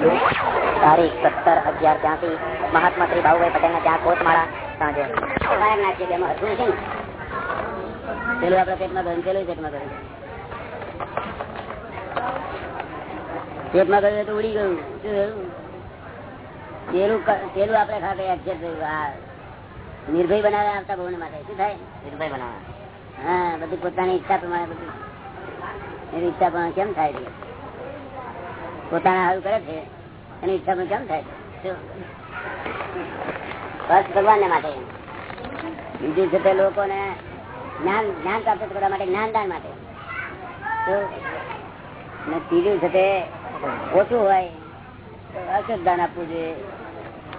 તારીખ સત્તર અગિયાર ત્યાંથી મહાત્મા શ્રી બાબુભાઈ પટેલ ના ત્યાં કોટમાળા સાંજે. વાયર નાખીએ બે એમાં હતું છે ને પેલું આપડે પેટમાં ગયું પેલું પેટમાં ગયું પેટમાં ગયું તો ઉડી ગયું. શું પેલું પેલું આપડે ખાતે એક્સેપ્ટ થયું નિર્ભય બનાવે આવતા ભવન માટે. શું થાય? નિર્ભય બનાવે હા બધી પોતાની ઈચ્છા પ્રમાણે બધું. એની ઈચ્છા પ્રમાણે કેમ થાય છે? પોતાના હાલ કરે છે, એની ઈચ્છા કેમ થાય? બસ ભગવાન માટે. બીજું છે લોકોને જ્ઞાન જ્ઞાન માટે, જ્ઞાનદાન હોય, તો અશુદ્ધ દાન આપવું જોઈએ.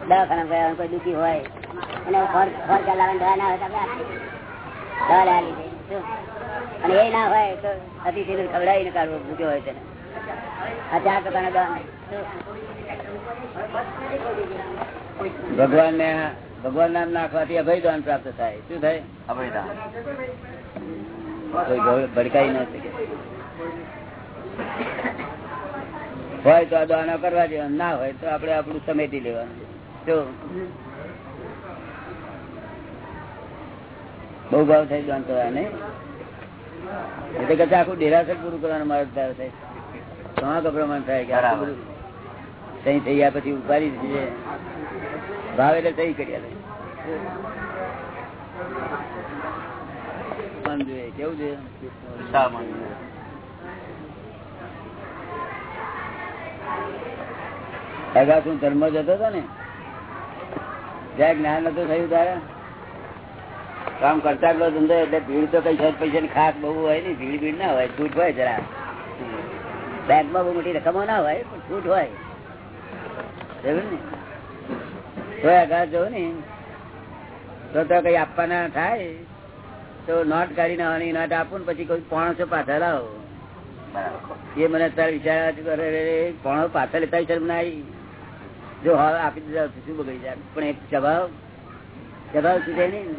દવાખાના કોઈ દુઃખી હોય, અને ફર ચલાવવાની દવા અને એ ના હોય તો અતિથિને ખવડાવીને કાઢવું ભૂખ્યો હોય તેને. ભગવાન ને ભગવાન નામ નાખવાથી અભયદાન પ્રાપ્ત થાય. શું થાય? અભયદાન કોઈ ભડકાઈ ન શકે. હોય તો આ દાનો કરવા જેવા ના હોય તો આપણે આપણું સમેટી લેવાનું. જો. બહુ ભાવ થાય દાન કરવા નહીં એટલે કદાચ આખું ડેરાસર પૂરું કરવાનું મારો ધાર થાય. તમારા પ્રમાણ થાય કે. બધું સહી થઈ ગયા પછી ઉપાડી દીધી ભાવ એટલે સહી કરી કેવું છે વિશાળ મન અગા ધર્મ જતો હતો ને? જ્યાં જ્ઞાન નતું થયું તારે કામ કરતા ધંધો એટલે ભીડ તો કઈ પૈસા ની ખાસ બહુ હોય ને ભીડ ભીડ ના હોય છૂટ હોય જરા બેંકમાં બહુ મોટી રકમો ના હોય, પણ છૂટ હોય. આપવાના થાય, તો નોટ કાઢી નાખવાની નોટ આપું પછી કોઈ પોણસો પાછા લાવો એ મને અત્યારે વિચાર આવે ભણો પાછળ લેતા વિચાર ના આવી જો હવે આપી દીધા શું બગડી જાય? પણ એક સ્વભાવ સ્વભાવ સુધે નહીં.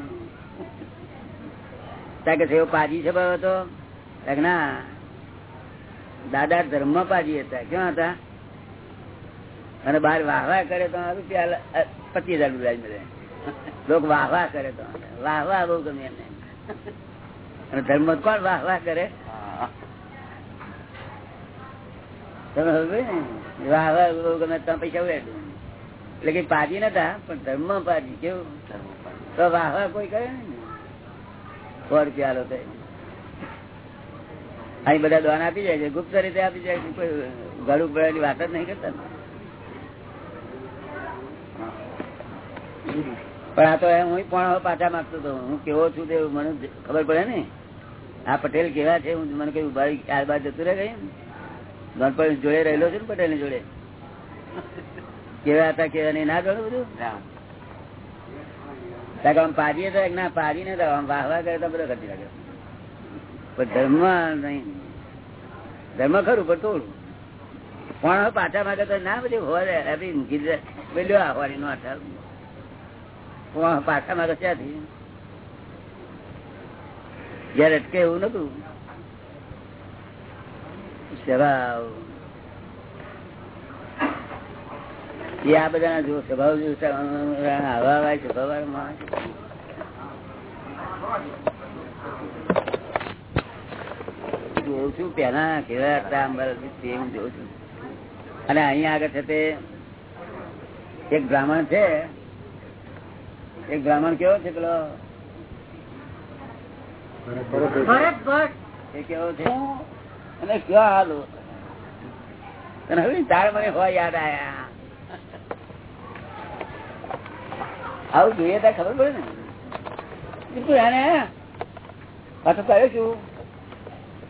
ત્યાં કે થયો પાજી સ્વભાવ હતો ના દાદા ધર્મ પાજી હતા. કેવા હતા? અને બાર વાહવા કરે તો રૂપિયા પચીસ હજાર રૂપિયા મળે. લોકો વાહવા કરે તો. વાહવા બહુ ગમે એમને. અને ધર્મ કોણ વાહવા કરે? તમે હવે ને? વાહ વાહ બહુ ગમે તમે પૈસા ઉડાડ્યું એટલે કઈ પાજી નતા પણ ધર્મ પાજી કેવું તો વાહ વાહ કોઈ કરે ને? સો રૂપિયા આલો તો અહીં બધા દ્વાન આપી જાય છે. ગુપ્ત રીતે આપી જાય છે. કોઈ ગળું પડેલી વાત જ નહીં કરતા પણ આ તો હું પણ પાછા માંગતો હતો. હું કેવો છું તે મને ખબર પડે ને. આ પટેલ કેવા છે? હું મને કઈ ઊભા ચાર બાર જતું રહે કઈ ગણપત જોડે રહેલો છે ને પટેલની જોડે. કેવા હતા કેવા નહીં ના ગણું બધું? પાડીએ તો એક ના પાડી ને તો આમ વાહ વાહ કરે તો બધો કરતી લાગે. ધર્મ નહીં. ધર્મ ખરું, પણ થોડું. પણ પાછા માગે તો ના બધી હોય મૂકી આવવાની નો અઠાર પણ પાછા માગે ત્યાંથી જયારે અટકે એવું નતું. સ્વભાવ. એ આ બધા જો સ્વભાવ જો સ્વભાવ જોઉં છું પેલા કેવા હતા હું જોઉં છું. અને અહીંયા આગળ છે તે એક બ્રાહ્મણ છે. એક બ્રાહ્મણ કેવો છે પેલો? એ કેવો છે? અને ક્યાં હાલો? અને હવે તાર મને હોય યાદ આયા. આવું જોઈએ ત્યાં ખબર પડે ને. બિલકુલ એને પાછો કહ્યું છું?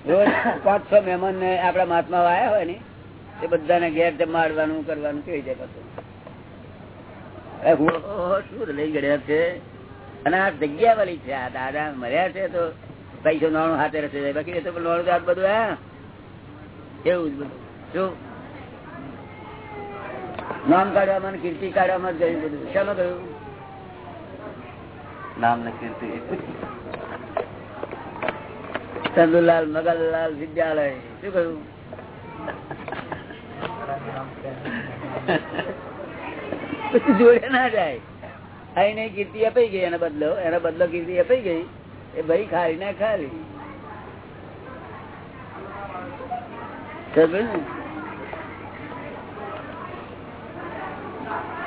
રોજ પાંચ મહેમાન ને આપડા મહાત્મા આવ્યા હોય ને, એ બધાને ઘેર જમાડવાનું કરવાનું કેવી જાય પાછું શું લઈ ગયા છે? અને આ જગ્યા વાળી છે, આ દાદા મર્યા છે તો પૈસો નાણું હાથે રહેશે બાકી એ તો નાણું તો બધું, હા? એવું જ બધું? શું? નામ કાઢવામાં કીર્તિ કાઢવામાં જ ગયું બધું. શામાં ગયું? નામ ને કીર્તિ. ચંદુલાલ, મગનલાલ વિદ્યાલય. શું કહ્યું? જોડે ના જાય. અહીં નહીં કીર્તિ અપાઈ ગઈ, એનો બદલો એનો બદલો કીર્તિ અપાઈ ગઈ. એ ભાઈ ખાલી ના ખાલી.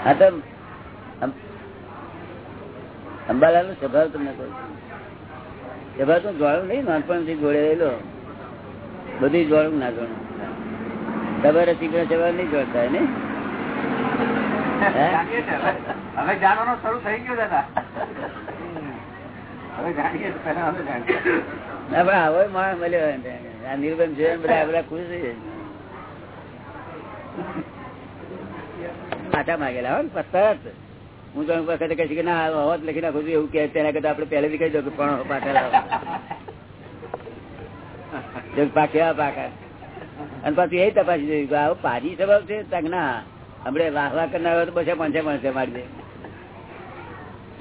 હા, તો અંબાલાલ નો સ્વભાવ તમને કહું છું. સ્વભાવ તો જોડું નહીં નાનપણથી જોડે રહેલો. બધી જોડું ના જોડું તમારે શીખવા સ્વભાવ નહીં જોડતા ને હવે. હવે જાણવાનું શરૂ થઈ ગયું દાદા. હવે જાણીએ છીએ. હવે જાણીએ ના પણ આવો માણસ મળ્યો આ નિર્બંધ બધા આ બધા ખુશ થઈ જાય પાછા માગેલા હોય ને તરત હું તો વખતે કહીશ કે ના હોત લખી નાખું છું એવું કે તેના કરતા આપણે પહેલેથી કહી દો કે પણ પાછા પા કેવા પાકા અને પાછું એ તપાસી જોયું આવો પાજી સ્વભાવ છે? તક ના. હમણે વાહ વાહ કરનાર હોય તો પછી પંચે પંચે મારી દે.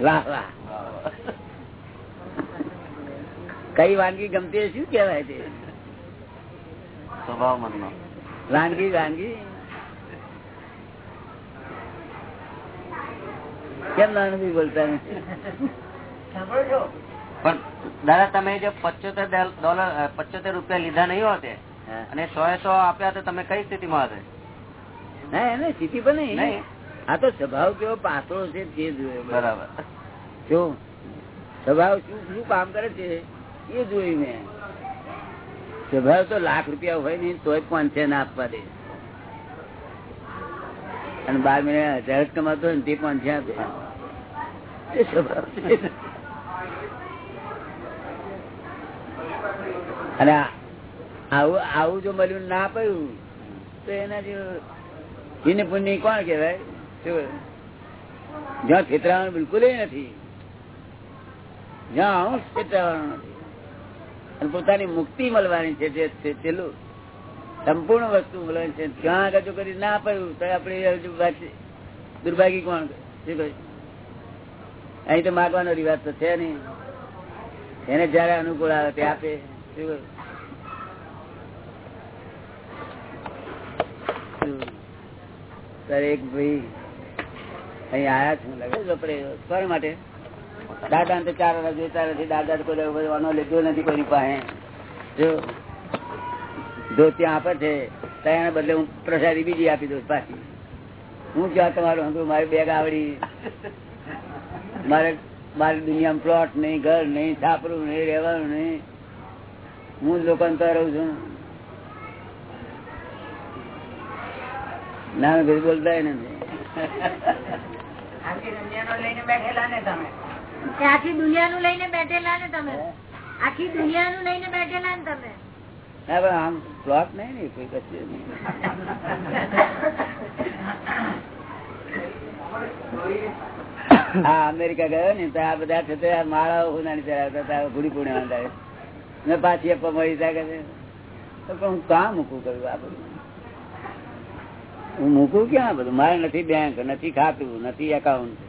વાહ વાહ. કઈ વાનગી ગમતી શું કેવાય તે? સ્વભાવ વાનગી વાનગી. કેમ બી બોલતા પણ દાદા તમે જે પચોતેર ડોલર પચોતેર રૂપિયા લીધા નહીં હોતે અને સો સો આપ્યા તો તમે કઈ સ્થિતિમાં હશે ના એને સ્થિતિ પણ નહીં. આ તો સ્વભાવ કેવો પાતળો છે તે જોયું બરાબર. જો સ્વભાવ શું શું કામ કરે છે એ જોયું મેં. સ્વભાવ તો લાખ રૂપિયા હોય નહીં તોય છે ના આપવા દે. અને બાર મહિને હજાર જ કમાતો હોય ને તે પાંચસો આપે. અને આવું આવું જો મળ્યું ના પડ્યું, તો એના જેવું એને કોણ કેવાય? જ્યાં છેતરાવાનું બિલકુલ નથી. જ્યાં હું છેતરાવાનું નથી. અને પોતાની મુક્તિ મળવાની છે જે છે પેલું સંપૂર્ણ વસ્તુ મળવાની છે. ત્યાં આગળ કરી ના પડ્યું, તો આપણે હજુ પાછી દુર્ભાગી કોણ? શું કહ્યું અહીં તો માગવાનો રિવાજ તો છે નહીં. એને જયારે અનુકૂળ આવે તે આપે. એક ભાઈ અહીં આયા છું. લગે વપરે માટે? દાદા ને ચાર વર્ષ જોતા નથી. દાદા કોઈ વાનો લીધો નથી કોઈની પાસે. જો જો ત્યાં આપે છે, ત્યાં બદલે હું પ્રસાદી બીજી આપી દઉં પાછી. હું ક્યાં તમારું હંગું મારી બેગ આવડી. મારે મારી દુનિયામાં પ્લોટ નહીં ઘર નહીં છાપરું નહીં રહેવાનું નહીં. હું જ લોકો તો રહું છું. ના ભાઈ બોલતા નથી. આખી દુનિયાનું લઈને બેઠેલા ને તમે. આખી દુનિયાનું લઈને બેઠેલા ને તમે. આખી દુનિયાનું લઈને બેઠેલા ને પણ આમ પ્લોટ નહીં ને કોઈ કચ્છ નહીં. હા અમેરિકા ગયો ને તો આ બધા છે તે આ માળાઓ ઉનાળી ચડાવતા હતા ગુડી પૂર્ણિમા થાય ને પાછી આપવા મળી જાય છે. તો પણ હું કામ મૂકું કર્યું આ બધું? હું મૂકું ક્યાં બધું? મારે નથી બેંક નથી ખાતું નથી એકાઉન્ટ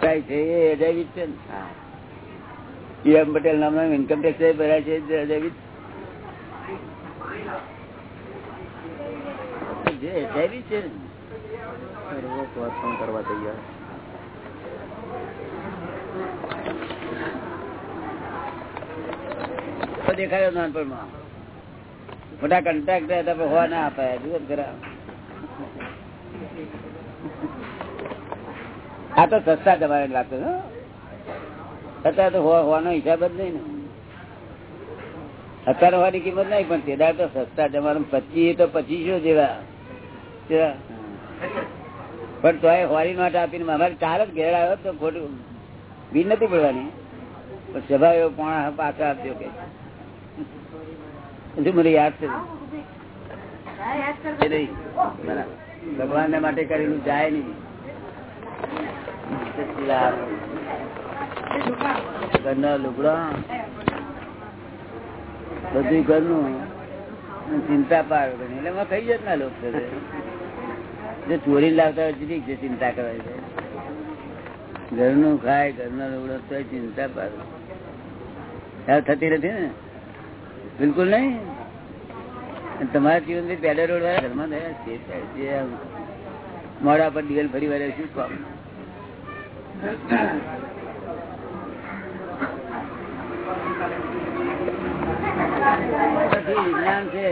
કઈ છે એ અજયવિત છે ને. પટેલ નામનો ઇન્કમટેક્સ ભરાય છે અજયવિત છે દેખાયો નાનપણમાં. મોટા કન્ટ્રાક્ટ હતા હોવા ના અપાયા. જુઓ ખરા. આ તો સસ્તા તમારે લાગતો. અત્યારે તો હોવાનો હિસાબ જ નહીં ને. અત્યારે હોવાની કિંમત નહીં પણ તેદાર તો સસ્તા જમાનો પચીસ તો પચીસો જેવા જેવા. પણ તો હોળી માટે આપીને અમારે ચાર જ ઘેર આવ્યો તો ખોટું બીન નથી પડવાની. પણ સભા એવો પોણા પાછા આપજો કે. મને યાદ છે. ભગવાન. ભગવાનને માટે કરેલું જાય નહીં. ઘરના લુગડા. બધું ઘરનું. ચિંતા પાડો. એટલે એમાં કઈ જતના લોક? જે ચોરી લાવતા હોય જરીક જે ચિંતા કરવા છે. ઘરનું ખાય, ઘરના લુગડા તો ચિંતા પાર થતી નથી ને? બિલકુલ નહીં? તમારા જીવનથી પેલા રોડ વાળા ઘરમાં મોડા પર દિવેલ ફરી વાર શું કામ? વિજ્ઞાન છે.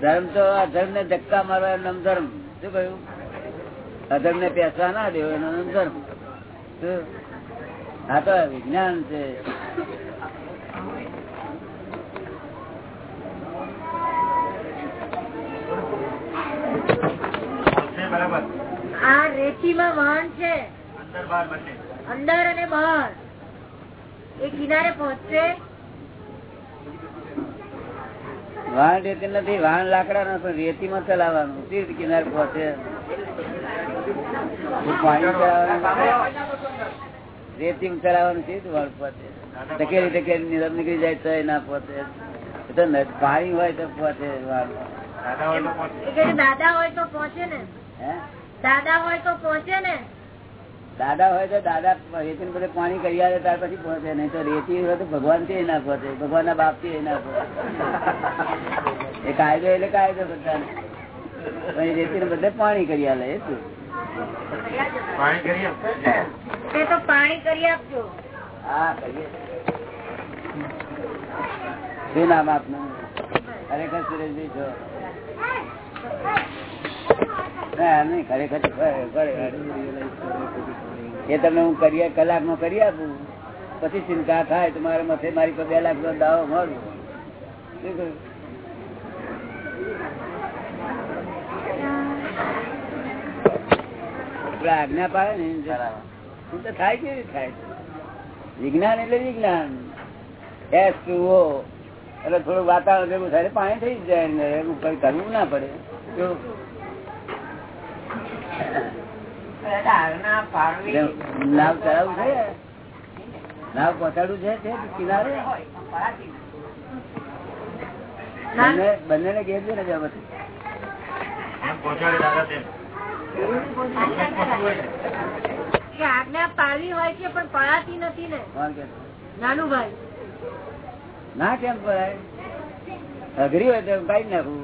ધર્મ તો અધર્મ ને ધક્કા મારવા એનું ધર્મ. શું કહ્યું? અધર્મ ને પેસવા ના દેવો એનો ધર્મ આ તો વિજ્ઞાન છે. આ રેતીમાં વાહન છે. અંદર અને બહાર. એ કિનારે પહોંચશે. વાહન રેતી નથી વાહન લાકડા નો પણ રેતી માં ચલાવવાનું તીર્થ કિનાર પહોંચે પાણી ચલાવવાનું. રેતી માં ચલાવવાનું સીધ વાળ પહોંચે ટકેરી ટકેરી નીરવ નીકળી જાય તો ના પહોંચે તો પાણી હોય તો પહોંચે વાળ. દાદા હોય તો પહોંચે ને. દાદા હોય તો પહોંચે ને. દાદા હોય તો દાદા રેતી બધે પાણી કરી આવે ત્યાર પછી પહોંચે. નહીં તો રેતી હોય તો ભગવાનથી ના પહોંચે. ભગવાન ના બાપથી ના પહોંચે. એ કાયદો એટલે કાયદો બધાને. રેતી ને બધે પાણી કરી આલે એ શું? તે તો પાણી કરી આપજો. હા કરીએ. શું નામ આપનું? ખરેખર સુરેશભાઈ છો ના. એ તમને હું કરીએ કલાક નો કરી આપું. પછી ચિંતા થાય તો મારા મથે મારી પર બે લાખ નો દાવો મળું આજ્ઞા પાડે ને હું તો થાય કેવી થાય? વિજ્ઞાન એટલે વિજ્ઞાન. એસ ટુ ઓ એટલે થોડું વાતાવરણ ભેગું થાય પાણી થઈ જ જાય ને એનું કઈ કરવું ના પડે. જો નાવ ચલાવવું છે? નાવ પહોંચાડવું છે તે કિનારે? બંને ને. છે. ને જબરથી આજ્ઞા પાડવી હોય છે પણ પડાતી નથી ને. નાનું ભાઈ ના કેમ પડાય અઘરી હોય તો કઈ નાખવું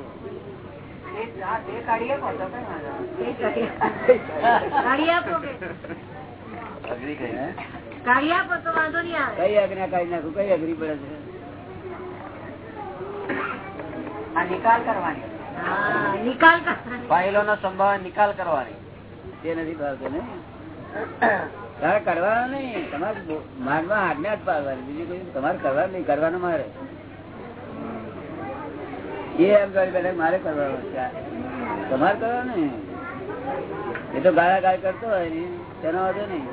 નિકાલ કરવાની નિકાલ. ફાઇલો નો સંભાવ નિકાલ કરવાની. તે નથી ભાવતો ને. તારે કરવાનો નહીં. તમારે માર્ગમાં આજ્ઞા જ પાડવાની. બીજું કોઈ તમારે કરવાનું નહીં. કરવાનું મારે. એ એમ કરી મારે કરવાનું તમારે કરવાનું? ને એ તો ગાળા ગાળ કરતો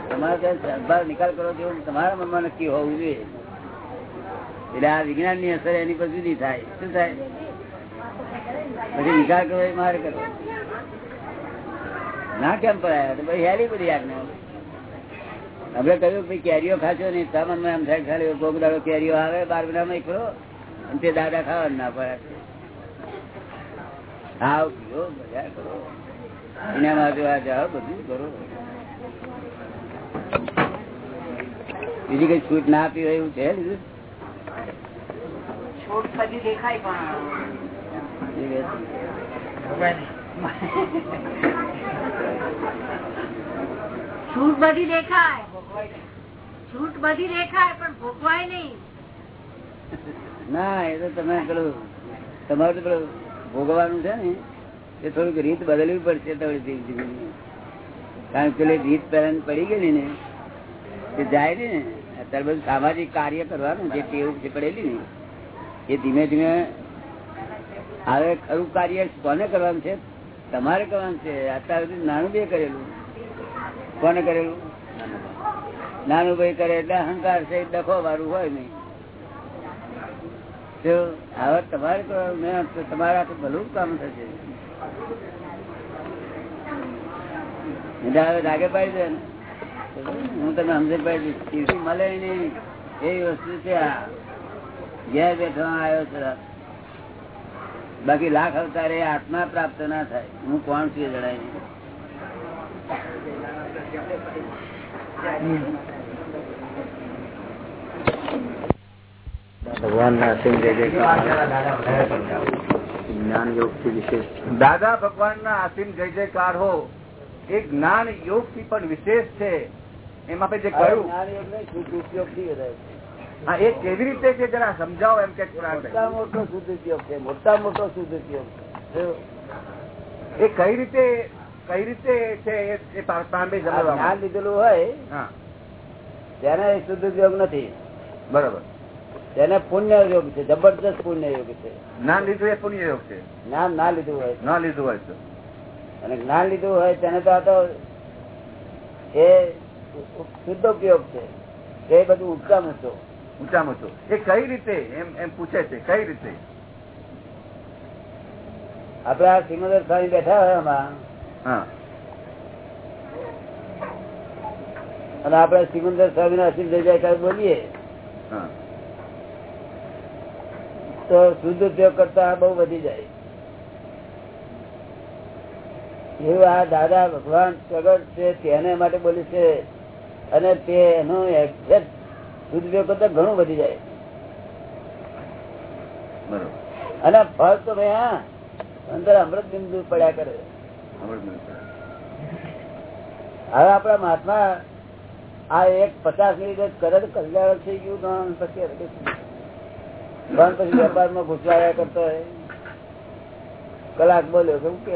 તમારે ત્યાં નિકાલ કરો તેવું તમારા મનમાં નક્કી હોવું જોઈએ. એટલે આ વિજ્ઞાનની અસર એની પર જુદી થાય. શું થાય? પછી નિકાલ કરવો મારે કરવો. ના કેમ પડાયા? તો ભાઈ હેરી બધી આજ્ઞા હવે કહ્યું ભાઈ, કેરીઓ ખાશો નહીં સામાન એમ થાય ખાલી કોક કેરીઓ આવે બાર મહિનામાં એકલો, અને તે દાદા ખાવા ના પડે. ખાવ પીઓ મજા કરો. એનામાં જોવા જાઓ બધું કરો. બીજી કઈ છૂટ ના આપી હોય એવું છે લીધું બધી દેખાય પણ. છૂટ બધી દેખાય. છૂટ બધી દેખાય પણ ભોગવાય નહીં. ના એ તો તમે પેલું તમારું તો પેલું ભોગવવાનું છે ને, એ થોડીક રીત બદલવી પડશે ધીમે ધીમે. કારણ કે પેલી રીત પહેલા પડી ગયેલી ને તે જાય ને. અત્યારે બધું સામાજિક કાર્ય કરવાનું, જે ટેવ જે પડેલી ને, એ ધીમે ધીમે હવે ખરું કાર્ય કોને કરવાનું છે? તમારે કરવાનું છે. અત્યાર સુધી નાનું બે કરેલું. કોને કરેલું? નાનું ભાઈ કરે એટલે અહંકાર છે દખો વાળું હોય નહીં. હવે તમારે તમારા ભલું કામ થશે. હવે લાગે પાડી દે. હું તમે સમજે પાડી મળે નહીં. એવી વસ્તુ છે ઘેર બેઠવા આવ્યો છે બાકી લાખ અવતારે આત્મા પ્રાપ્ત ના થાય. હું કોણ છું જણાય નહીં. ભગવાન ના સિંહ જય. જયકાર જ્ઞાન યોગથી વિશેષ. દાદા ભગવાન ના અસીમ જય જયકાર હો. એ જ્ઞાન યોગથી પણ વિશેષ છે. એમાં આપણે જે કહ્યું. હા એ કેવી રીતે છે જરા સમજાવો એમ કે મોટા મોટો શુદ્ધ ઉપયોગ છે મોટા મોટો શુદ્ધ ઉપયોગ એ કઈ રીતે કઈ રીતે છે એ- પાંડે જ્ઞાન લીધેલું હોય તેને શુદ્ધ ઉપયોગ નથી. બરોબર. તેને પુણ્ય યોગ છે જબરદસ્ત પુણ્ય યોગ છે. જ્ઞાન લીધું એ પુણ્ય યોગ છે. જ્ઞાન ના લીધું હોય. ના લીધું હોય તો. અને જ્ઞાન લીધું હોય તેને તો આ તો એ શુદ્ધ ઉપયોગ છે એ બધું ઉત્તમ હતો ઊંચામાં ઊંચું એ કઈ રીતે? એમ એમ પૂછે છે કઈ રીતે? આપડે આ સિમંદર સ્વામી બેઠા હોય એમાં હા. અને આપડે સિમંદર સ્વામી ના અસીમ જય બોલીએ. હા. તો શુદ્ધ ઉપયોગ કરતા બહુ વધી જાય. એવું આ દાદા ભગવાન પ્રગટ છે તેને માટે બોલી છે અને તેનો એક્ઝેક્ટ શુદ્ધ ઉપયોગ કરતા ઘણું વધી જાય. અને ફળ તો ભાઈ હા અંદર અમૃત બિંદુ પડ્યા કરે. હવે આપડા આપણા મહાત્મા આ એક પચાસ મિનિટ કરે તો કલ્યાણ થઈ ગયું પછી હવે પછી વેપાર વેપારમાં ઘૂસવાયા કરતો હોય. કલાક બોલ્યો શું કે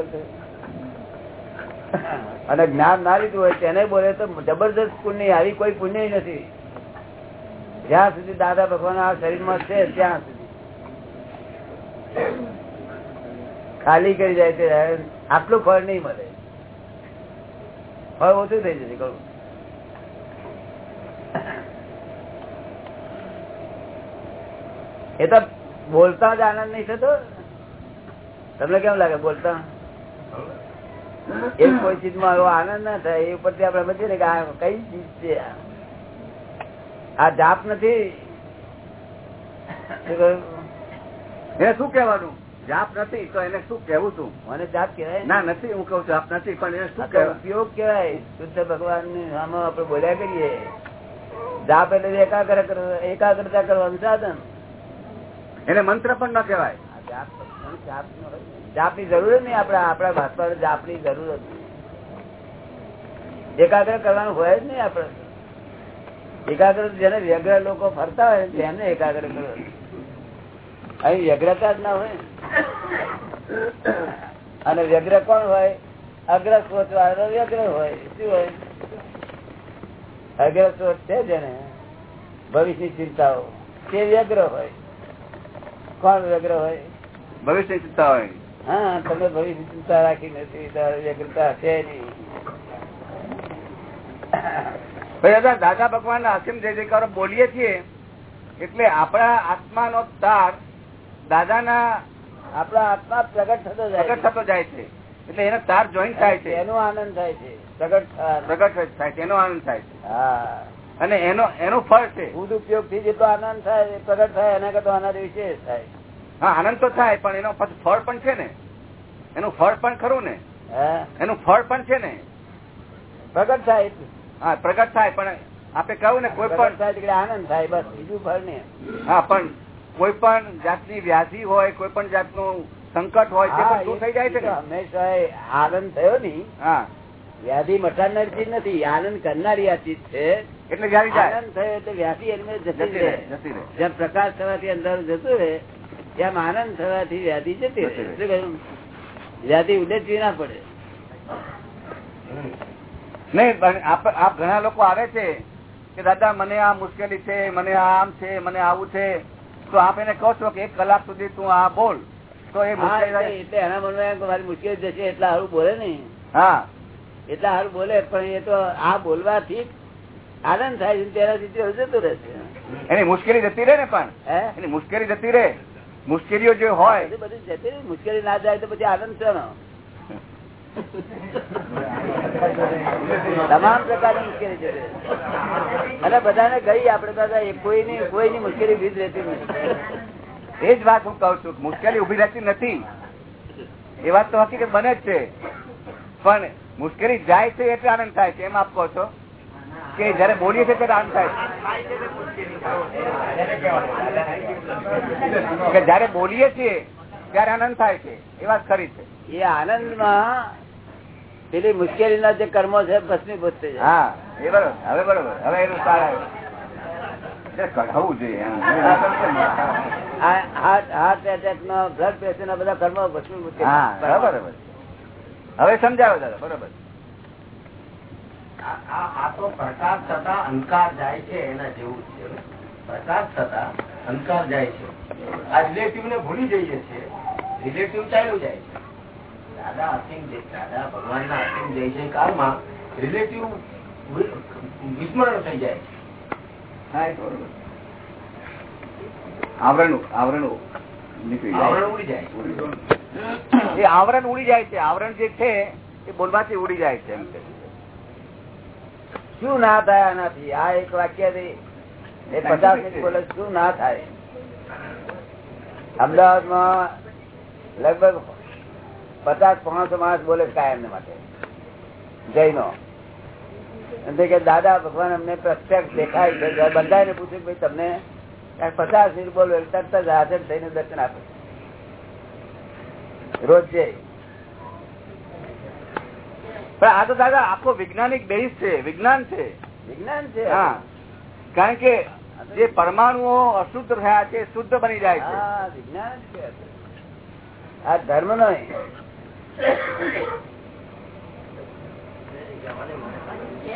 અને જ્ઞાન ના લીધું હોય તેને બોલે તો જબરદસ્ત પુણ્ય, આવી કોઈ પુણ્ય નથી. જ્યાં સુધી દાદા ભગવાન આ શરીરમાં છે, ત્યાં સુધી. ખાલી કરી જાય તે આટલું ફળ નહીં મળે. ફળ ઓછું થઈ જશે ઘણું. એ તો બોલતા જ આનંદ નહીં થતો. તમને કેમ લાગે બોલતા? એક કોઈ ચીજમાં એવો આનંદ ના થાય એ ઉપરથી આપડે ને કે આ કઈ ચીજ છે આ? જાપ નથી. એને શું કેવાનું જાપ નથી તો એને શું કેવું તું? મને જાપ કેવાય ના. નથી હું કઉ જાપ નથી પણ એને શું કેવાય ઉપયોગ કેવાય શુદ્ધ ભગવાનની આમાં આપડે બોલ્યા કરીએ. જાપ એટલે એકાગ્ર એકાગ્રતા કરવાનું સાધન. એને મંત્ર પણ ન કહેવાય. જાપ જાપ નો ને. જરૂર નહીં આપડા આપડા ભાષા જાપની જરૂર એકાગ્ર કરવાનું હોય જ નહીં આપડે એકાગ્ર જેને વ્યગ્ર લોકો ફરતા હોય, તેને એકાગ્ર કરો અહીં વ્યગ્રતા જ ના હોય. અને વ્યગ્ર કોણ હોય? અગ્ર સ્ત્રોત વાળો વ્યગ્ર હોય. શું હોય? અગ્ર સ્ત્રોત છે જેને ભવિષ્યની ચિંતાઓ. તે વ્યગ્ર હોય. કોણ વ્યગ્ર હોય? ભવિષ્ય ચિંતા હોય. હા તમે ભવિષ્ય ચિંતા રાખી નથી વ્યગ્રતા છે નહીં. દાદા દાદા ભગવાન ના અસીમ જય જયકારો બોલીએ છીએ. એટલે આપણા આત્માનો તાર દાદાના આપણા આત્મા પ્રગટ થતો જાય પ્રગટ થતો જાય છે. એટલે એનો તાર જોઈન થાય છે. એનો આનંદ થાય છે. પ્રગટ પ્રગટ થાય છે એનો આનંદ થાય છે. હા. અને એનો એનો ફળ છે. ખુદ ઉપયોગથી જેટલો આનંદ થાય પ્રગટ થાય એના કરતા આનંદ વિશેષ થાય. હા આનંદ તો થાય પણ એનો પછી ફળ પણ છે ને. એનું ફળ પણ ખરું ને. એનું ફળ પણ છે ને. પ્રગટ થાય હા પ્રગટ થાય પણ આપણે કહ્યું ને કોઈ પણ આનંદ થાય બસ બીજું ફળ ને હા પણ કોઈ પણ જાતની વ્યાધિ હોય કોઈ પણ જાતનું સંકટ હોય તે પણ શું થઈ જાય છે હંમેશા આનંદ થયો નહીં. હા. વ્યાધિ મટાડનારી ચીજ નથી આનંદ કરનારી આ ચીજ છે. એટલે આનંદ થયો એટલે વ્યાધિ એમને જતી જતી રહે. રહે જતી રહે. જેમ પ્રકાશ થવાથી અંધારું જતું રહે તેમ આનંદ થવાથી વ્યાધિ જતી રહે. શું કહ્યું? વ્યાધિ ઉડેચવી ના પડે. નહીં આપ ઘણા લોકો આવે છે કે દાદા મને આ મુશ્કેલી છે મને આમ છે મને આવું છે. તો આપ એને કહો છો કે એક કલાક સુધી તું આ બોલ. તો એ એટલે એટલે એના મનમાં મારી મુશ્કેલી જશે એટલે સારું બોલે નહીં. હા. એટલા સારું બોલે પણ એ તો આ બોલવાથી આનંદ થાય છે તેનાથી જતું રહેશે એની મુશ્કેલી જતી રહે ને પણ. એની મુશ્કેલી જતી રહે. મુશ્કેલીઓ જે હોય. બધી બધી જતી રહે. મુશ્કેલી ના જાય તો પછી આનંદ છે તમામ પ્રકારની મુશ્કેલી જતી અને બધાને ગઈ આપડે દાદા ની કોઈની કોઈની મુશ્કેલી ભીજ રહેતી નથી. એ જ વાત હું કઉ છું. મુશ્કેલી ઊભી રહેતી નથી. એ વાત તો હકીકત બને જ છે. પણ મુશ્કેલી જાય છે એટલે આનંદ થાય છે. એમ આપ છો? કે જયારે બોલીએ છીએ ત્યારે આનંદ થાય છે. જયારે બોલીએ છીએ ત્યારે આનંદ થાય છે. એ વાત ખરી છે. એ આનંદમાં પેલી મુશ્કેલીના જે કર્મો છે ભસ્મીભૂત થઈ જાય. હા એ બરોબર. હવે બરોબર. હવે એનું સારા કઢાવવું જોઈએ. હાર્ટ એટેક નો બ્લડ પ્રેશર ના બધા કર્મો ભસ્મીભૂત હા. બરોબર. હવે સમજાવો દાદા બરોબર. આ તો પ્રકાશ થતા અંકાર જાય છે એના જેવું છે. પ્રકાશ થતા અંકાર જાય છે. આ રિલેટિવ ને ભૂલી જઈએ છીએ. રિલેટિવ ચાલ્યું જાય છે. દાદા અસીમ દાદા ભગવાન ના અસીમ જય છે કાળમાં રિલેટિવ વિસ્મરણ થઈ જાય છે. બરોબર. આવરણ આવરણ નીકળી જાય. આવરણ ઉડી જાય. એ આવરણ ઉડી જાય છે. આવરણ જે છે એ બોલવાથી ઉડી જાય છે શું ના થાય આનાથી? આ એક વાક્ય એ પચાસ મિનિટ બોલે શું ના થાય? અમદાવાદમાં લગભગ પચાસ પાંચસો માણસ બોલે કાયમ માટે. જૈનો. એમ કે દાદા ભગવાન અમને પ્રત્યક્ષ દેખાય છે. બધાને પૂછ્યું ભાઈ તમને પચાસ મિનિટ બોલો તરત જ હાજર થઈને દર્શન આપે રોજ જાય પણ આ તો દાદા આખો વૈજ્ઞાનિક બેઝ છે વિજ્ઞાન છે. વિજ્ઞાન છે. હા. કારણ કે જે પરમાણુઓ અશુદ્ધ થયા છે શુદ્ધ બની જાય છે. વિજ્ઞાન છે. આ ધર્મ નો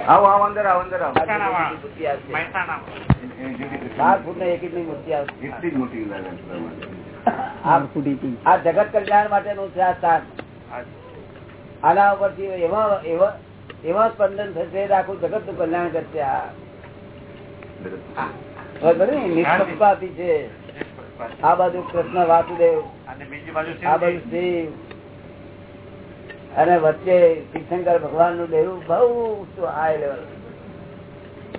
આવો આવો અંદર આવો અંદર આવો. મૂર્તિ આવશે. સાત ફૂટ ને એક ની મૂર્તિ આવશે. એટલી જ મોટી આ આ જગત કલ્યાણ માટેનું છે આ સ્થાન. આના ઉપરથી એવા એવા એવા સ્પંદન થશે આખું જગતનું કલ્યાણ કરશે આ. છે. આ બાજુ કૃષ્ણ વાસુદેવ. આ બાજુ શિવ. અને વચ્ચે શિવશંકર ભગવાનનું દેવું બહુ હાઈ લેવલ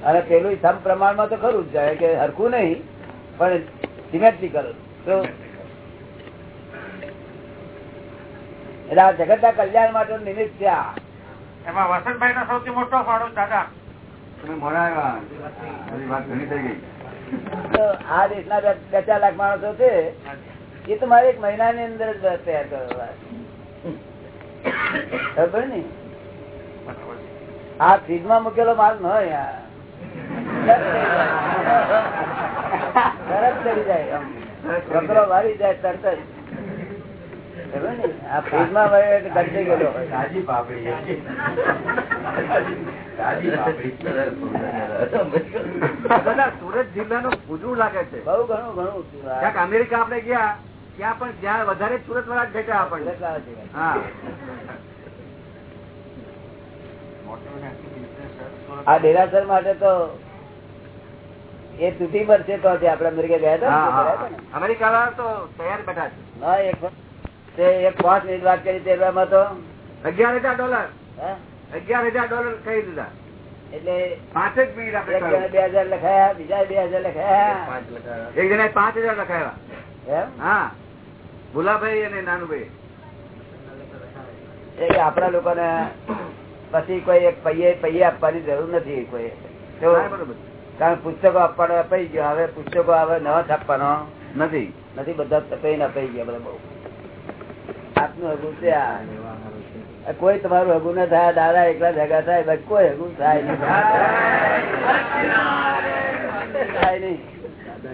અને પેલું સમ પ્રમાણમાં તો ખરું જ જાય કે હરખું નહીં પણ સિમેટ્રિકલ તો એટલે આ જગત ના કલ્યાણ માટે નિમિત્ત છે એમાં વસંતભાઈ નો સૌથી મોટો ફાળો દાદા. તમે મોડા આવ્યા બધી વાત ઘણી થઈ ગઈ. તો આ દેશના બે બે ચાર લાખ માણસો છે એ તો મારે એક મહિનાની અંદર જ તૈયાર કરવા. ખબર ને આ ફ્રીજમાં મૂકેલો માલ ન હોય તરત ચડી જાય. કકડો વાળી જાય. તરત જ. ને? આ વળે એટલે ગંદી ગયેલો તાજી પાપડી તાજી પાપડી. દાદા સુરત જિલ્લાનું પૂજવું લાગે છે. બહુ ઘણું ઘણું ક્યાંક અમેરિકા આપણે ગયા ત્યાં પણ જ્યાં વધારે સુરત વાળા ભેટા આપણને. આ દેરાસર માટે તો એ તૂટી પડશે તો જે આપડે અમેરિકા ગયા હતા. અમેરિકા વાળા તો તૈયાર બેઠા છે. હા, એક તે એક પાંચ મિનિટ વાત કરી તો અગિયાર હજાર ડોલર. અગિયાર હજાર ડોલર કહી દીધા. એટલે પાંચ જ મિનિટ આપણે બે હજાર લખાયા બીજા બે હજાર લખાયા. એક જણા પાંચ હજાર લખાયા. હા? ભુલાભાઈ અને નાનુભાઈ. એ આપણા લોકોને પછી કોઈ એક પૈયે પૈયે આપવાની જરૂર નથી કોઈ. કારણ પુસ્તકો આપવાનો અપાઈ ગયો. હવે પુસ્તકો હવે નવા છાપવાનો. નથી. નથી બધા તપઈને અપાઈ ગયા બધા બહુ. આપનું હગું છે કોઈ તમારું હગું ના થાય, દાદા એકલા ભેગા થાય કોઈ હગું થાય નહીં.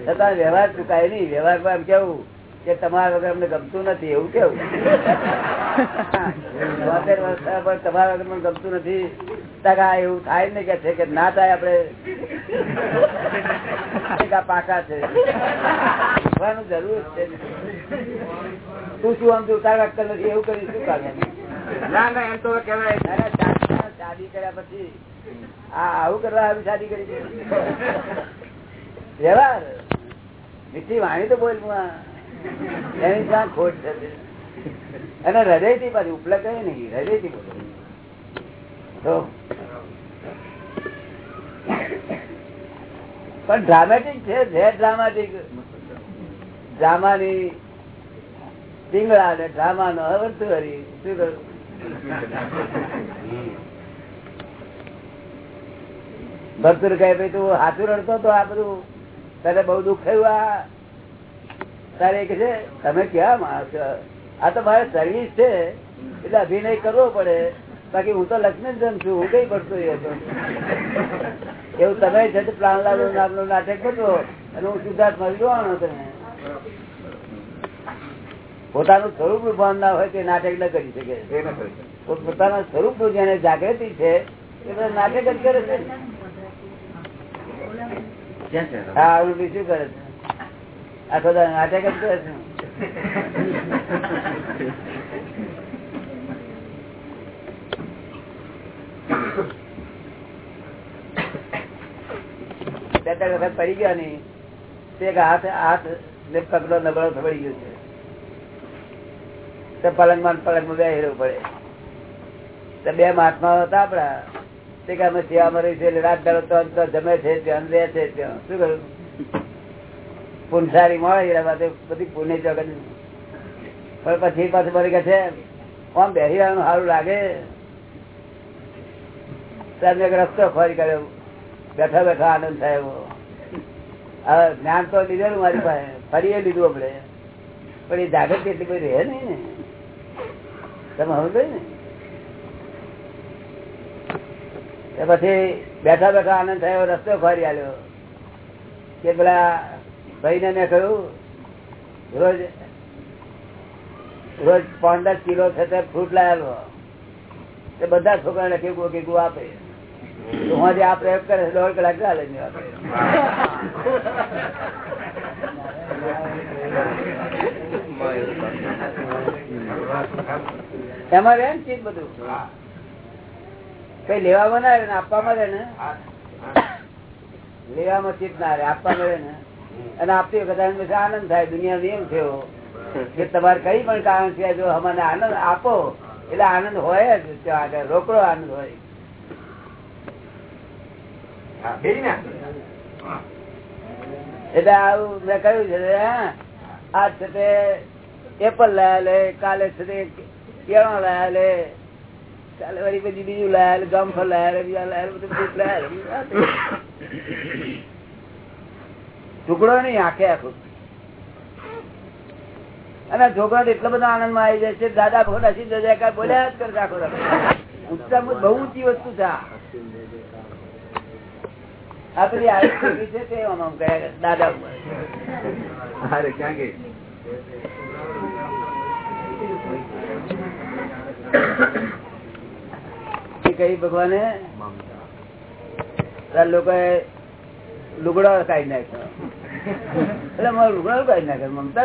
છતાં વ્યવહાર ચુકાય નહીં. વ્યવહારમાં એમ કેવું કે તમારા વગર અમને ગમતું નથી, એવું કેવું? બોતેર તમારા વગર મને ગમતું નથી. ટકા એવું થાય ને કે છે કે ના થાય આપડે પાકા છે. જરૂર છે. તું શું આમ તું તારા અક્કલ નથી એવું કરી શું કામ ના ના એમ તો હવે શાદી કર્યા પછી. આ આવું કરવા આવી શાદી કરી વ્યવહાર. મીઠી વાણી તો બોલ એની ક્યાં ખોટ છે. અને હૃદયથી પાછી ઉપલબ્ધ કઈ નહીં હૃદયથી બોલો. તો. પણ ડ્રામેટિક છે ડ્રામાની પિંગળા ને ડ્રામા નો હરી શું કરું? ભક્તુર કહે ભાઈ, તું હાથું રડતો તો આ બધું તને બહુ દુઃખ થયું આ? તારે કે છે, તમે ક્યાં માણસ આ તો મારે સર્વિસ છે, એટલે અભિનય કરવો પડે. બાકી હું તો લક્ષ્મીજન છું, હું કઈ પડતો. એવું તમે છે પ્લાન નામનું નાટક કરજો, અને હું સિદ્ધાર્થ મળી જોવાનો તમે પોતાનું સ્વરૂપનું ભાન ના હોય તે નાટક ન કરી શકે. પોતાના સ્વરૂપનું જેને જાગૃતિ છે એ બધા નાટક જ કરે છે. હા આવું શું કરે છે? આ બધા નાટક જ કરે છે. બે ત્રણ વખત પડી ગયા ની તે એક હાથ હાથ ને પગલો નબળો પડી ગયો છે. તો પલંગમાં પલંગમાં બે પડે. તો બે મહાત્મા હતા આપડા. તે કે અમે સેવા મરી છે એટલે રાત દાડો તો જમે છે ત્યાં રહે છે ત્યાં. શું કહ્યું પુનસારી મળે એના બધી પુણે જગત પણ પછી પાછું મને કે છે આમ બેસી રહેવાનું સારું લાગે ત્યારે એક રસ્તો ફરી કર્યો બેઠા બેઠા આનંદ થાય એવો. હવે જ્ઞાન તો લીધેલું મારી પાસે. ફરી લીધું આપણે. પણ એ જાગૃતિ એટલી બધી રહે નહીં ને. તમે ને? પછી બેઠા બેઠા આનંદ થયો રસ્તો ફરી આવ્યો કે પેલા ભાઈ ને મેં કહ્યું રોજ રોજ પંદર કિલો છે તે ફ્રૂટ લાયેલો તે બધા છોકરાને કેવું કેવું આપે. તો હું આજે આ પ્રયોગ કરે છે દોઢ કલાક ચાલે છે આપે. એમાં રે ને ચીજ બધું? કઈ લેવામાં ના ને આપવામાં રે ને? લેવામાં ચીજ ના રે આપવામાં રે ને? અને આપતી વખતે આનંદ થાય દુનિયા નિયમ થયો કે તમારે કઈ પણ કારણ છે જો અમને આનંદ આપો એટલે આનંદ હોય જ આગળ રોકડો આનંદ હોય. એટલે આવું મેં કહ્યું છે હા, આજ છે તે એપલ લાયા લે, કાલે કેળા લાયા લે. કાલે વળી પછી બીજું લાયા લે ગમફળ લાયા લે, બીજા લાયા બધું ફ્રૂટ લાયા. ટુકડો નહીં આખે આખું. અને છોકરા એટલો બધો આનંદમાં આવી જાય છે, દાદા ભગવાન હસી જજાકાર બોલ્યા જ કરે આખો ઉત્તમ બહુ ઊંચી વસ્તુ છે આ. આ પેલી છે તે દાદા ક્યાં ગઈ? કહી ભગવાને લોકો લુગડા કાઢી નાખ્યો. એટલે મારે લુગડા કાઢી નાખ્યો. મમતા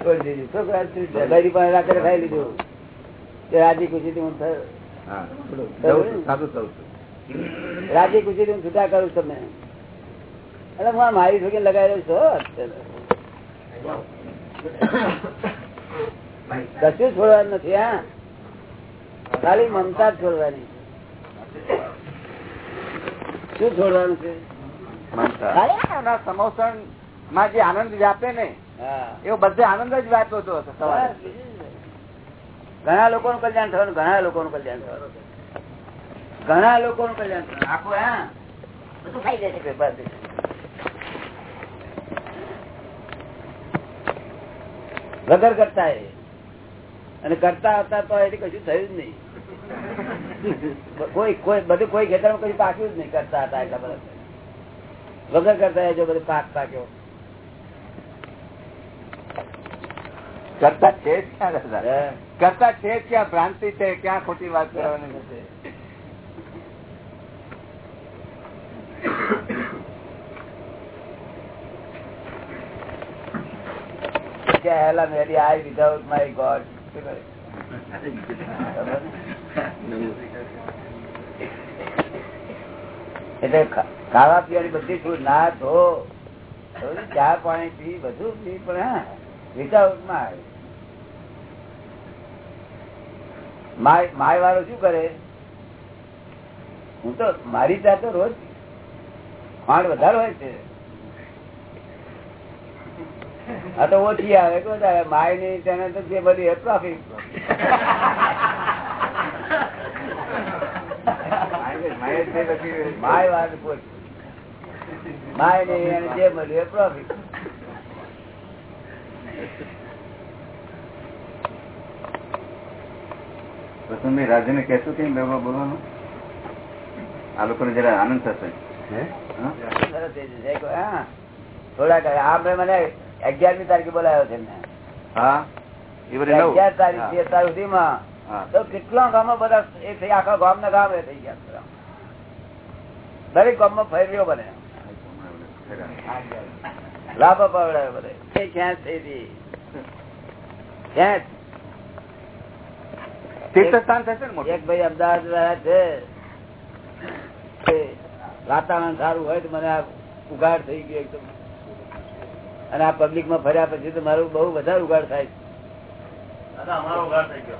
છોડી દીધી. છોકરા પણ રાત્રે ખાઈ લીધું. રાજી ખુશી હું રાજી ખુશી હું છૂટા કરું એટલે હું મારી છોકરી લગાવી રહ્યો છું. કશું છોડવાનું નથી હા? ખાલી મમતા જ છોડવાની. શું છોડવાનું છે? સમોસણમાં જે આનંદ વ્યાપે ને એવો બધે આનંદ જ વ્યાપતો હતો ઘણા લોકોનું કલ્યાણ થવાનું ઘણા લોકોનું કલ્યાણ થવાનું. ઘણા લોકો નું કલ્યાણ થવાનું. આખું હા? બધું ખાઈ જશે પેપરથી. વગર કરતા એ. અને કરતા હતા તો એટલે કશું થયું જ નહીં. કોઈ કોઈ બધું કોઈ ખેતરમાં કશું પાક્યું જ નહીં કરતા હતા એટલા બધા. વગર કરતા જો બધું પાક પાક્યો. કરતા છે ક્યાં કરતા છે ક્યાં ભ્રાંતિ છે? ક્યાં ખોટી વાત કરવાની છે hell am very I without my God. એટલે ખાવા પીવાની બધી છૂટ ના ધો ચા પાણી પી, બધું પી, પણ હા વિધાઉટ માય માય વાળો શું કરે? હું તો, મારી ચા તો રોજ ખાંડ વધારે હોય છે. આ તો ઓછી આવે કે વધારે માયની તેને તો જે બધી ટ્રાફિક માય વાત માય નહીં એને જે મળ્યું એ પ્રોફિટ વસંતભાઈ રાજ્યને કહેશો કે બોલવાનું? આ લોકોને જરા આનંદ થશે. થોડાક આ મેં મને અગિયારમી તારીખે બોલાયો છે. અગિયાર તારીખ તો કેટલા ગામમાં બધા એ થઈ આખા ગામ ના ગામ થઈ ગયા દરેક ગામમાં ફેરવ્યો બને. લાભ અપાવડાયો બધે. ખેંચ થઈ હતી ખેંચ તીર્થસ્થાન થશે ને એક ભાઈ અમદાવાદ રહ્યા છે. વાતાવરણ સારું હોય તો મને આ ઉઘાડ થઈ ગયો એકદમ. અને આ પબ્લિકમાં ફર્યા પછી તો મારું બહુ વધારે ઉગાડ થાય છે. દાદા અમારો ઉઘાડ થઈ ગયો.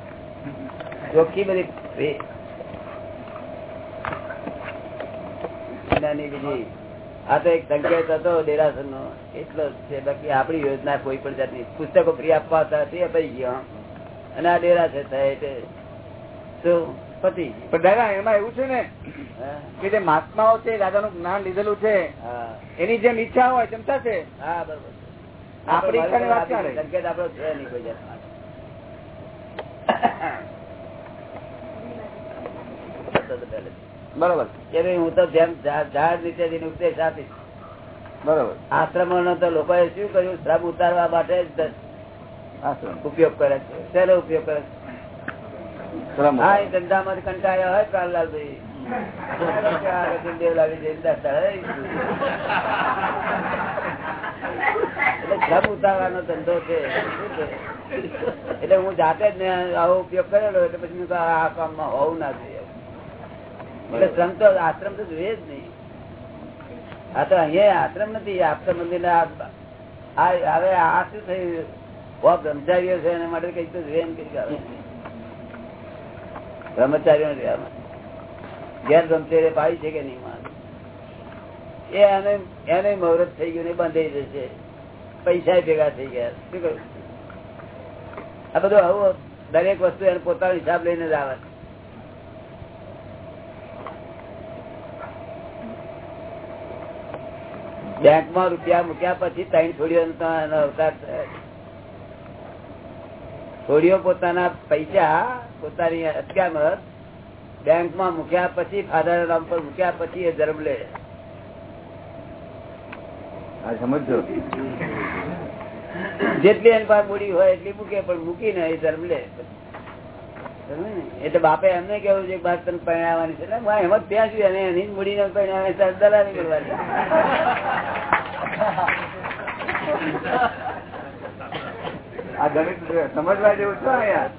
ચોખ્ખી બધી બીજી. આ તો એક સંકેત હતો દેરાસર નો એટલો જ છે. બાકી આપણી યોજના કોઈ પણ જાતની. પુસ્તકો ફ્રી આપવા હતા તે અપાઈ ગયો અને આ દેરા છે થાય એટલે શું? પતિ પણ દાદા એમાં એવું છે ને કે જે મહાત્માઓ છે દાદાનું જ્ઞાન લીધેલું છે હા. એની જેમ ઈચ્છા હોય તેમ થશે હા બરોબર આપણી ઈચ્છાની વાત ક્યાં? સંકેત આપણો છે નહીં કોઈ જાતનો. બરોબર ભાઈ હું તો જેમ ઝાડ નીચે જઈને ઉપદેશ આપીશ બરોબર આશ્રમો નો તો લોકોએ શું કર્યું શ્રમ ઉતારવા માટે. ઉપયોગ કરે છે શેનો ઉપયોગ કરે છે. હા એ ધંધામાં કંટાળ્યા હોય એટલે હું જાતે જ આવો ઉપયોગ કરેલો એટલે પછી આ કામમાં હોવું ના જોઈએ. એટલે શ્રમ તો, આશ્રમ તો જોઈએ જ નહીં. આ તો અહીંયા આશ્રમ નથી આશ્રમ મંદિર હવે આ શું થયું? બહુ બ્રહ્મચારીઓ છે, એના માટે કઈ તો જોઈએ ને આવે બ્રહ્મચારીઓ ઘેર બ્રહ્મચર્ય પાડી છે કે નહીં માન એને એને મુહૂર્ત થઈ ગયું ને બંધાઈ જશે. પૈસા ભેગા થઈ ગયા. શું કહ્યું? આ બધું આવું દરેક વસ્તુ એને પોતાનો હિસાબ લઈને જ આવે. બેંકમાં રૂપિયા મૂક્યા પછી ત્રણ છોડીઓ એનો અવતાર છોડીઓ પોતાના પૈસા પોતાની અત્યામત બેંકમાં મૂક્યા પછી ફાધર નામ પર મૂક્યા પછી એ ધર્મ લે. સમજો જેટલી એની પાસે મૂડી હોય એટલી મૂકે પણ મૂકીને એ ધર્મ લે. એટલે બાપે એમને કેવું છે કે બાપ તને પરણાવવાની છે. એટલે એમ જ ત્યાં છું અને એની મૂડી ને પરિણામે છે, દલાલી કરવાની આ ગણિત સમજવા જેવું છે અહીંયા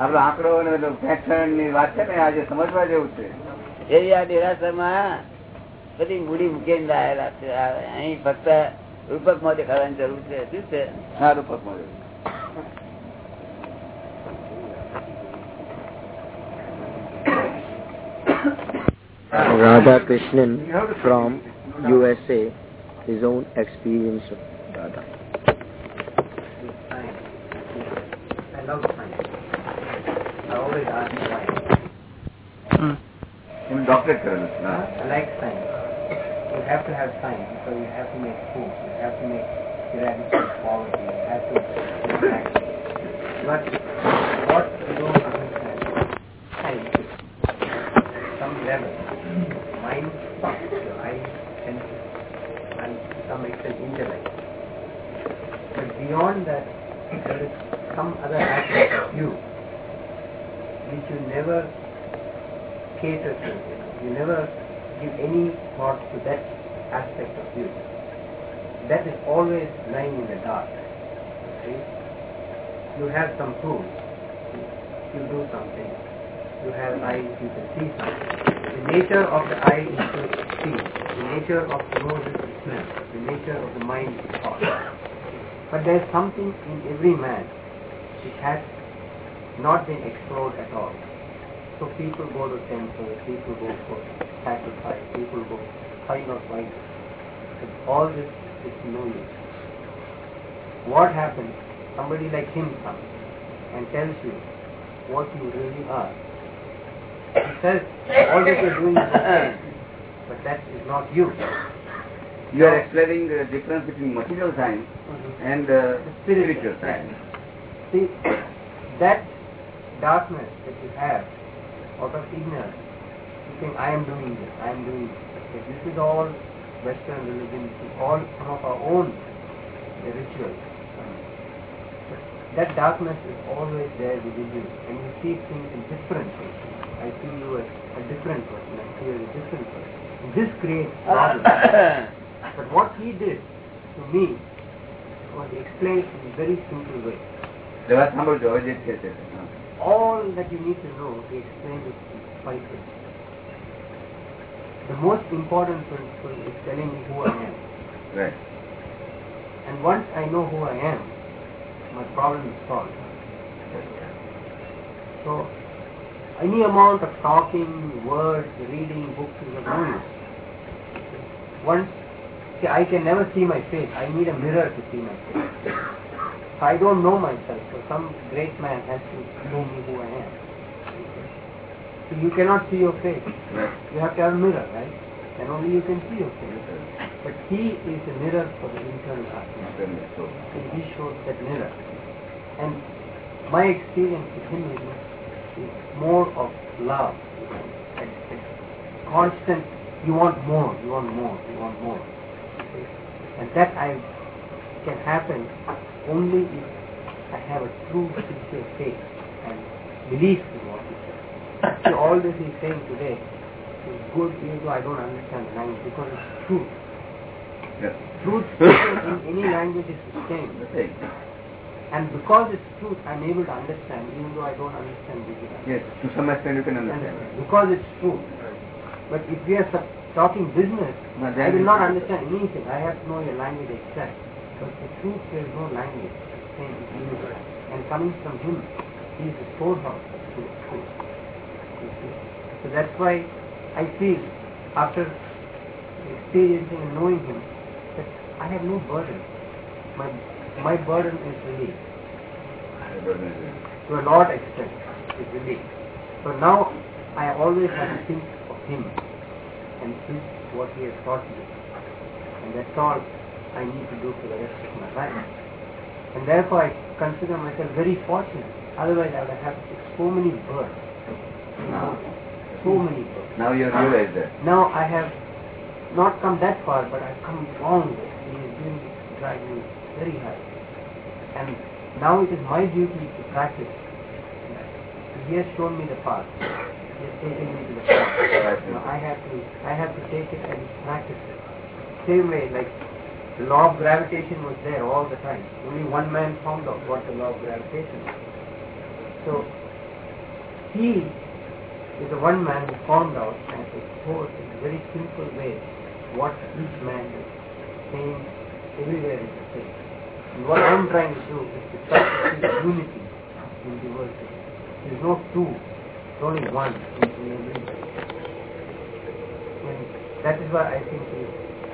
આપડો આંકડો અને ફેક્શનની વાત છે ને આજે સમજવા જેવું છે. એવી આ દેરાસરમાં બધી મૂડી મૂકીને લાયેલા છે. અહીં ફક્ત રૂપકમાં દેખાવાની જરૂર છે. શું છે? હા રૂપકમાં Radha Krishnan from USA, his own experience. Of Radha. I. ask why. એનું ડોક્ટરેટ કરેલું છે હા. I like science. You have to have science because you have to make food. You have to make hereditary quality. You have to interact. But what you don't understand, science is some level. Mind, your eye, senses, and to some extent intellect. But beyond that, there is some other aspect never cater to. it. You never give any thought to that aspect of you. That is always lying in the dark. See? You have some tools. You do something. You have eyes, you can see something. The nature of the eye is to see. The nature of the nose is to smell. The nature of the mind is to thought. But there is something in every man which has not been explored at all. So people go to temples, people go for sacrifice, people go find of. But all this is no use. What happens? Somebody like him comes and tells you what you really are. He says all that you're doing is okay. but that is not you. You are explaining the difference between material science and uh, spiritual science. See, that darkness that you have out of ignorance, you think, I am doing this, I am doing this. Okay, this is all Western religion, this is all some of our own rituals. That darkness is always there within you, and you see things in different ways. I see you as a different person, I see you as a different person. This creates problems. But what he did to me was explained in a very simple way. All that you need to know, he explained it in five ways. The most important principle is telling me who I am. Right. And once I know who I am, my problem is solved. So, any amount of talking, words, reading, books is of no use. Once, see, I can never see my face. I need a mirror to see my face. I don't know myself. So some great man has to show me who I am. So you cannot see your face. You have to have a mirror, right? Then only you can see your face. But he is a mirror for the internal Atma. So, he shows that mirror. And my experience with him is, more of love. Constant, you want more, you want more, you want more. And that I can happen only if I have a true sincere faith and belief in what he says. See, all this he's saying today is good even though I don't understand the language because it's truth. yes. Truth in any language is the same. The same. And because it's truth, I'm able to understand even though I don't understand Gujarati. Yes, to some extent you can And understand. because it's true. But if we are talking business, No, I will not understand anything. I have to know your language exact. But the truth, there is no language. It's same is universal. And coming from him, he is the storehouse of truth. truth. So that's why I feel, after experiencing and knowing him, that I have no burden. My, my burden is relief to a large extent is relief. So now I always have to think of him and think what he has taught me. And that's all I need to do for the rest of my life. And therefore I consider myself very fortunate. Otherwise I would have had so many birds. Now, So many birds. now you realize that. Now I have not come that far, but I've come long way. He is doing driving me very high. And now it is my duty to practice. He has shown me the path. He has taken me to the path. Now I have to I have to take it and practice it. Same way, like law of gravitation was there all the time. Only one man found out what the law of gravitation is. So he is the one man who found out and exposed in a very simple way what each man is saying everywhere is the same. And what I'm trying to do is to try to see unity in diversity. There is no two, there's only one in in everybody. And that is why I think he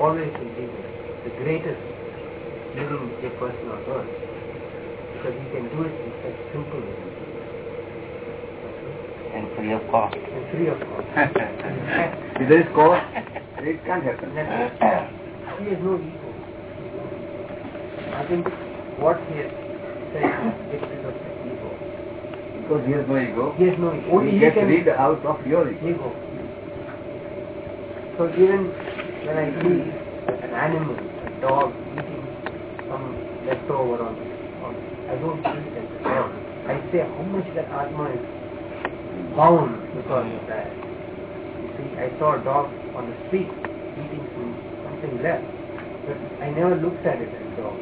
always will be the, the greatest living a person on earth. Because he can do it in such simple way. And free of cost. And free of cost. if there is cost, it can't happen. He has no ego. I think what he has said is rid of the ego. Because he has no ego. He has no ego. Only he he gets can rid out of your ego. ego. So even when I see an animal, dog eating some leftover on, on I don't see it as a dog. I say how much that Atma is bound because of that. You see, I saw a dog on the street eating some, something left, but I never looked at it as dog.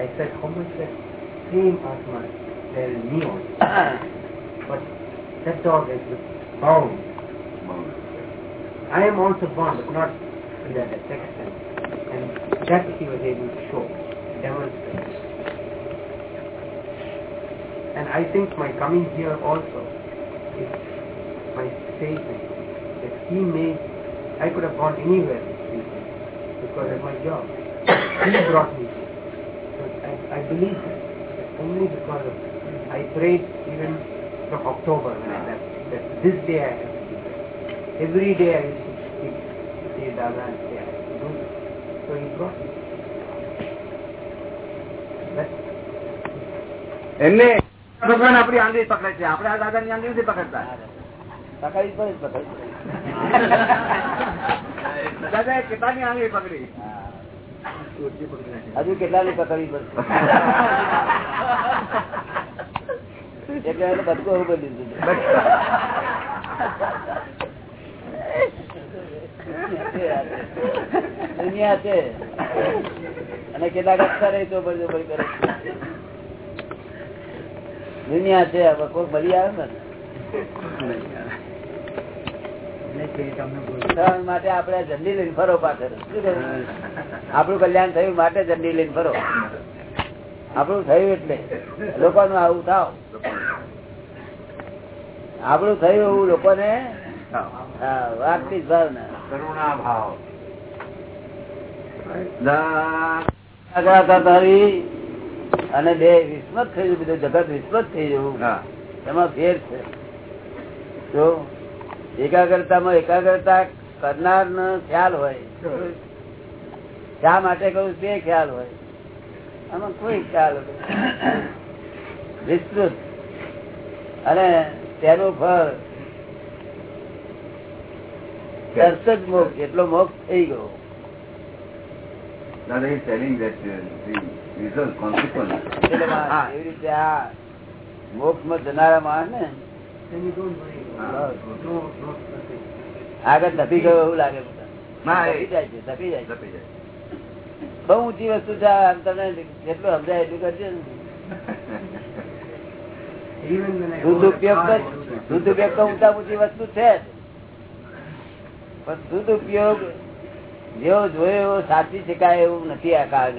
I said how much that same Atma is there in me also. But that dog is bound. I am also bound, but not to that extent and that he was able to show, demonstrate. And I think my coming here also is my statement that he made, I could have gone anywhere because of my job. He brought me here. So I, I believe that. Only because of. I prayed even from October when I left that this day I have to be there. Every day I used to speak, say Dada and say, એમને ભગવાન આપણી આંગળી પકડે છે. આપણે આ દાદા ની આંગળી નથી પકડતા. પકડી પડે પડે. દાદા એ કેટલાની આંગળી પકડી? હજુ કેટલા ની પકડવી પડશે એટલે બધું એવું દીધું. દુનિયા છે. અને કેટલાક અક્ષર એ ચોપડી ચોપડી કરે દુનિયા છે હવે કોઈ મળી આવે ને? માટે આપડે ઝંડી લઈને ફરો પાછળ આપણું કલ્યાણ થયું માટે ઝંડી લઈને ફરો આપણું થયું એટલે. લોકોનું આવું થાવ. આપણું થયું એવું લોકોને હા, વાતની જ ભાવના. કરુણા ભાવ એકાગ્રતા અને બે વિસ્મત થઈ ગયું બધું જગત વિસ્મત થઈ જવું. એમાં ફેર છે. જો એકાગ્રતામાં એકાગ્રતા કરનાર નો ખ્યાલ હોય શા માટે કહું? તે ખ્યાલ હોય. આમાં કોઈ ખ્યાલ. વિસ્તૃત. અને તેનું ફળ તરત જ મોક્ષ એટલો મોક્ષ થઈ ગયો દાદા is telling that uh, the result, consequence. એવી રીતે આ મોક્ષમાં જનારા માણસ ને આગળ ધપી ગયો એવું લાગે બધા. ના, જાય છે ધપી જાય છે જપી જાય. બહુ ઊંચી વસ્તુ છે આમ તમને જેટલું સમજાય એટલું કરજો ને શુદ્ધ ઉપયોગ તો ઉપયોગ તો ઊંચા ઊંચી વસ્તુ છે જ. પણ શુદ્ધ ઉપયોગ જેવો જોયો એવો સાચી શકાય એવું નથી આ કાળ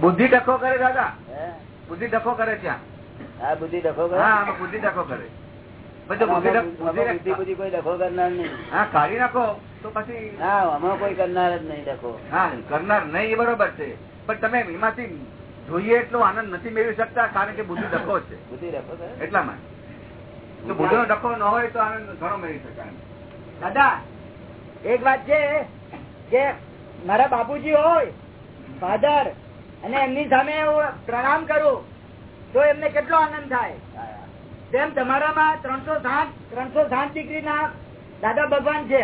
બુદ્ધિ ડખો કરે દાદા. બુદ્ધિ ડખો કરે ત્યાં. આ બુદ્ધિ ડખો કરે? હા બુદ્ધિ ડખો કરે. બુદ્ધિ આમાં ડખ- બુદ્ધિ આમાં બુદ્ધિ ડખ- બુદ્ધિ કોઈ ડખો કરનાર નહીં. હા કાઢી નાખો તો પછી હા આમાં કોઈ કરનાર જ નહીં ડખો. હા કરનાર નહીં એ બરોબર છે. પણ તમે એમાંથી જોઈએ એટલો આનંદ નથી મેળવી શકતા કારણ કે બુદ્ધિ ડખો છે. બુદ્ધિ ડખો એટલા એટલામાં. જો ડખો ન હોય તો આનંદ ઘણો મેળવી શકાય. દાદા એક વાત છે કે મારા બાપુજી હોય ફાધર અને એમની સામે હું પ્રણામ કરું તો એમને કેટલો આનંદ થાય? તેમ તમારામાં ત્રણસો સાત ત્રણસો સાત ડિગ્રી ના દાદા ભગવાન છે.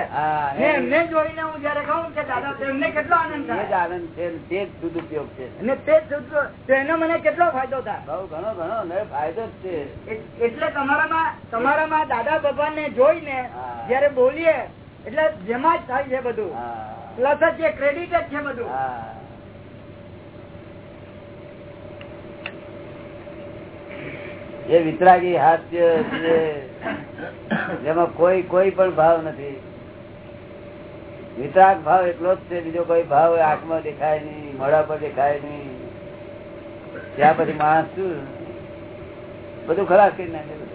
એમને જોઈને હું જયારે કહું કે દાદા તેમને કેટલો આનંદ થાય? આનંદ છે તે જ સદુપયોગ છે. અને તે જ એનો મને કેટલો ફાયદો થાય? બહુ ઘણો ઘણો ફાયદો જ છે. એટલે તમારામાં તમારામાં દાદા ભગવાન ને જોઈને. જયારે બોલીએ એટલે જેમાં જ થાય છે બધું. પ્લસ જ ક્રેડિટ જ છે બધું હા એ વિતરાગી હાસ્ય જેમાં કોઈ કોઈ પણ ભાવ નથી. વિતરાગ ભાવ એટલો જ છે, બીજો કોઈ ભાવ આંખમાં દેખાય નહીં મોડા પર દેખાય નહીં. ત્યાં પછી માણસ શું? બધું ખલાસ કરી નાખે બધું.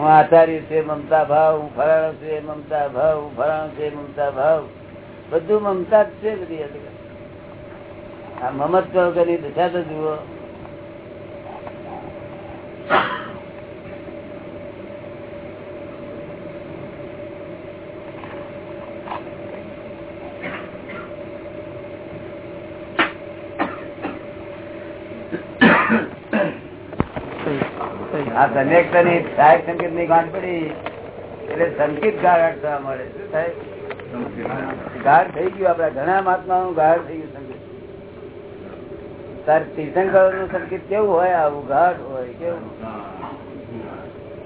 હું આચાર્ય છે મમતા ભાવ, હું ફલાણો છે મમતા ભાવ, હું ફલાણો છે મમતા ભાવ. બધું મમતા જ છે બધી આ મમત મમત્વ કરી દશા તો જુઓ. આ સંયુક્તની સાહેબ સંકેતની ગાંઠ પડી. એટલે સંકેત ગાઢ થવા મળે શું સાહેબ? ગાઢ થઈ ગયું. આપડા ઘણા મહાત્મા નું ગાઢ થઈ ગયું સંકેત. તાર તીર્થંકરનું સંકેત કેવું હોય? આવું ગાઢ હોય કેવું?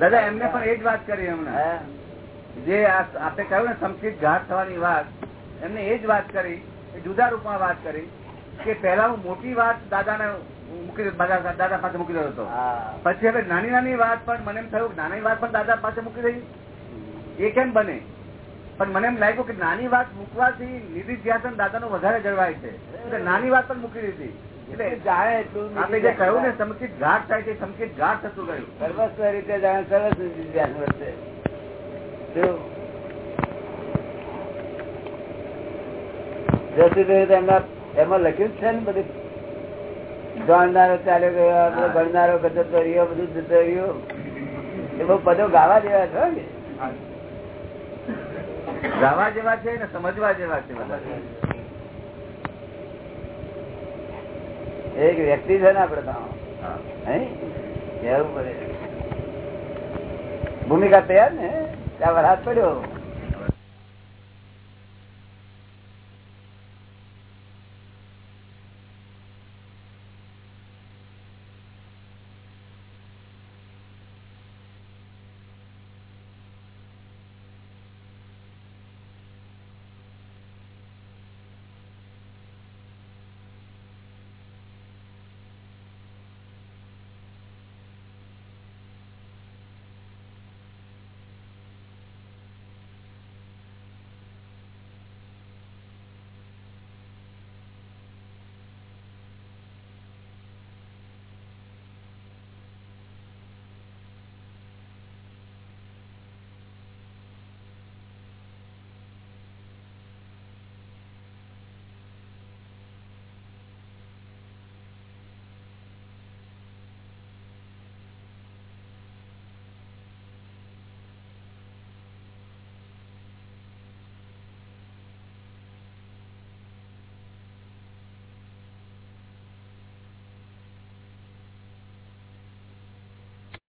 દાદા એમને પણ એ જ વાત કરી હમણાં? જે આપણે કહ્યું ને સંકિત ઘાટ થવાની વાત એમને એ જ વાત કરી જુદા રૂપમાં વાત કરી કે પેલા હું મોટી વાત દાદાને મૂકી દાદા દાદા પાસે મૂકી રહ્યો હતો. પછી હવે નાની નાની વાત પણ મને એમ થયું કે નાની વાત પણ દાદા પાસે મૂકી દઈ. એ કેમ બને? પણ મને એમ લાગ્યું કે નાની વાત મૂકવાથી નિધિ ધ્યાસન દાદાનું વધારે જળવાય છે. એટલે નાની વાત પણ મૂકી દીધી. ને સંકિત ઘાટ થાય છે સંકિત ઘાટ થતું ગયું સર્વસ્વ રીતે જાણે સર્વસ્વ ધ્યાન વર્તે શું? જસુભાઈ તો એમના એમાં લખ્યું છે ને બધું? જાણનારો ચાલ્યો ગયો આપડે ગણનારો જતો રહ્યો બધું જતો રહ્યો એ બહુ પદો ગાવા જેવા છો ને. ગાવા જેવા છે ને સમજવા જેવા છે એક વ્યક્તિ છે ને આપડે તો. ભૂમિકા તૈયાર ને? ત્યાં વરસાદ પડ્યો.